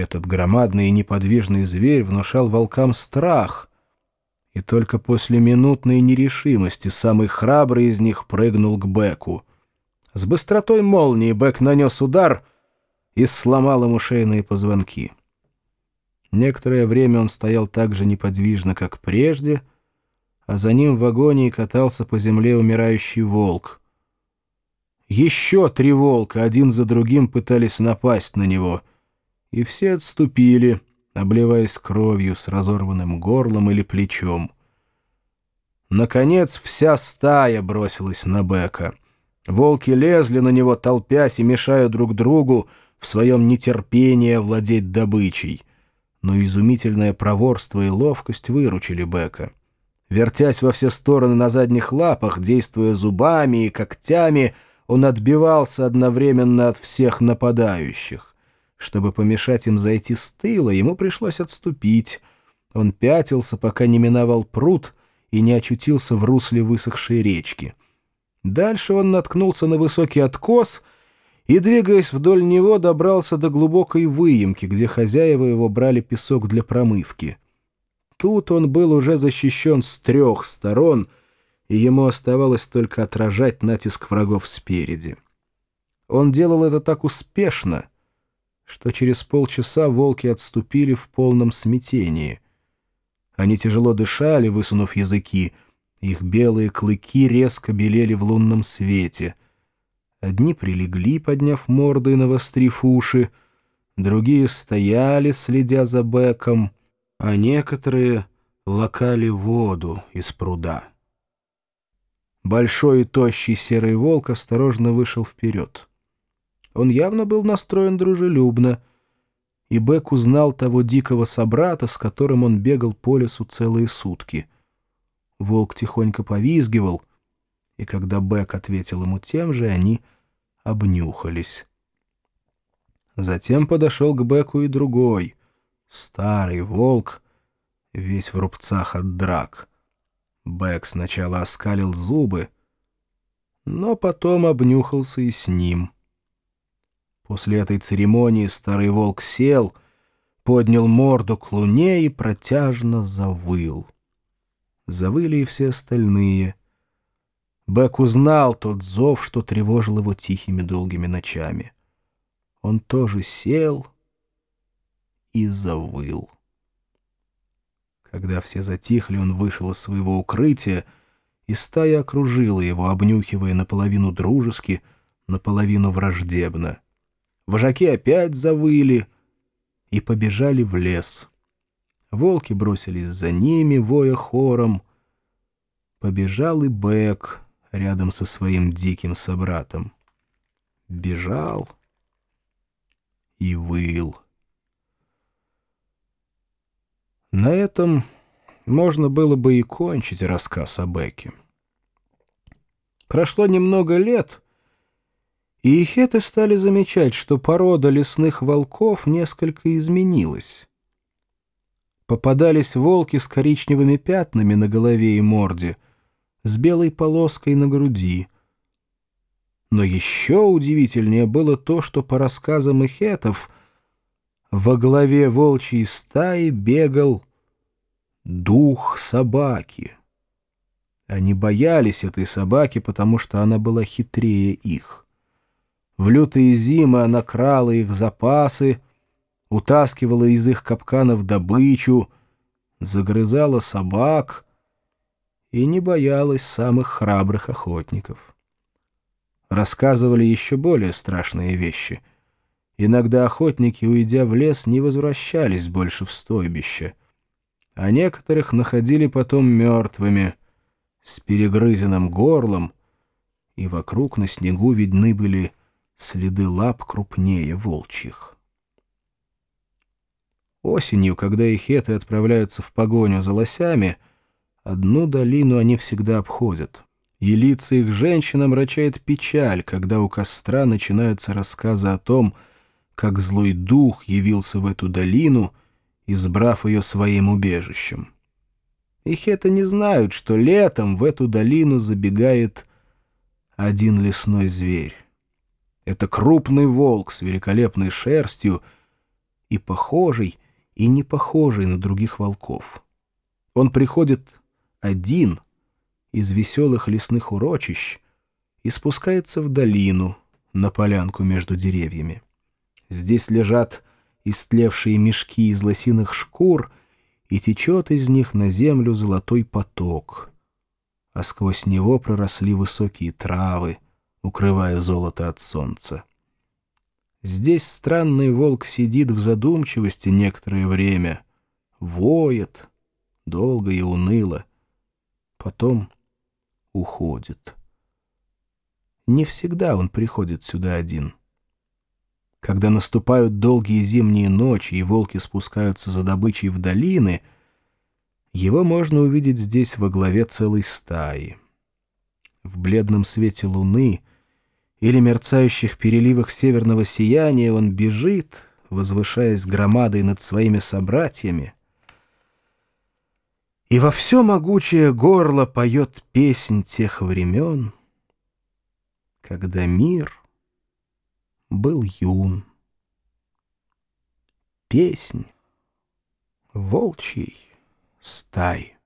Этот громадный и неподвижный зверь внушал волкам страх, и только после минутной нерешимости самый храбрый из них прыгнул к Беку. С быстротой молнии Бек нанес удар и сломал ему шейные позвонки. Некоторое время он стоял так же неподвижно, как прежде, а за ним в вагоне катался по земле умирающий волк. Еще три волка один за другим пытались напасть на него, и все отступили, обливаясь кровью с разорванным горлом или плечом. Наконец вся стая бросилась на Бека. Волки лезли на него, толпясь и мешая друг другу в своем нетерпении овладеть добычей — но изумительное проворство и ловкость выручили Бека. Вертясь во все стороны на задних лапах, действуя зубами и когтями, он отбивался одновременно от всех нападающих. Чтобы помешать им зайти с тыла, ему пришлось отступить. Он пятился, пока не миновал пруд и не очутился в русле высохшей речки. Дальше он наткнулся на высокий откос — и, двигаясь вдоль него, добрался до глубокой выемки, где хозяева его брали песок для промывки. Тут он был уже защищен с трех сторон, и ему оставалось только отражать натиск врагов спереди. Он делал это так успешно, что через полчаса волки отступили в полном смятении. Они тяжело дышали, высунув языки, их белые клыки резко белели в лунном свете — Одни прилегли, подняв морды и навострив уши, другие стояли, следя за Беком, а некоторые лакали воду из пруда. Большой и тощий серый волк осторожно вышел вперед. Он явно был настроен дружелюбно, и Бек узнал того дикого собрата, с которым он бегал по лесу целые сутки. Волк тихонько повизгивал — и когда Бек ответил ему тем же, они обнюхались. Затем подошел к Беку и другой, старый волк, весь в рубцах от драк. Бек сначала оскалил зубы, но потом обнюхался и с ним. После этой церемонии старый волк сел, поднял морду к луне и протяжно завыл. Завыли и все остальные — Бек узнал тот зов, что тревожил его тихими долгими ночами. Он тоже сел и завыл. Когда все затихли, он вышел из своего укрытия, и стая окружила его, обнюхивая наполовину дружески, наполовину враждебно. Вожаки опять завыли и побежали в лес. Волки бросились за ними, воя хором. Побежал и Бек — рядом со своим диким собратом. Бежал и выл. На этом можно было бы и кончить рассказ о Беке. Прошло немного лет, и хеты стали замечать, что порода лесных волков несколько изменилась. Попадались волки с коричневыми пятнами на голове и морде — с белой полоской на груди. Но еще удивительнее было то, что по рассказам эхетов во главе волчьей стаи бегал дух собаки. Они боялись этой собаки, потому что она была хитрее их. В лютые зимы она крала их запасы, утаскивала из их капканов добычу, загрызала собак — и не боялась самых храбрых охотников. Рассказывали еще более страшные вещи. Иногда охотники, уйдя в лес, не возвращались больше в стойбище, а некоторых находили потом мертвыми, с перегрызенным горлом, и вокруг на снегу видны были следы лап крупнее волчьих. Осенью, когда ихеты отправляются в погоню за лосями — Одну долину они всегда обходят. И лица их женщин омрачает печаль, когда у костра начинаются рассказы о том, как злой дух явился в эту долину, избрав ее своим убежищем. Их это не знают, что летом в эту долину забегает один лесной зверь. Это крупный волк с великолепной шерстью и похожий, и не похожий на других волков. Он приходит один из веселых лесных урочищ и спускается в долину на полянку между деревьями. Здесь лежат истлевшие мешки из лосиных шкур, и течет из них на землю золотой поток, а сквозь него проросли высокие травы, укрывая золото от солнца. Здесь странный волк сидит в задумчивости некоторое время, воет, долго и уныло, потом уходит. Не всегда он приходит сюда один — когда наступают долгие зимние ночи и волки спускаются за добычей в долины, его можно увидеть здесь во главе целой стаи. В бледном свете луны или мерцающих переливах северного сияния он бежит, возвышаясь громадой над своими собратьями, и во все могучее горло поет песнь тех времен, когда мир — был юн. Песнь волчьей стаи.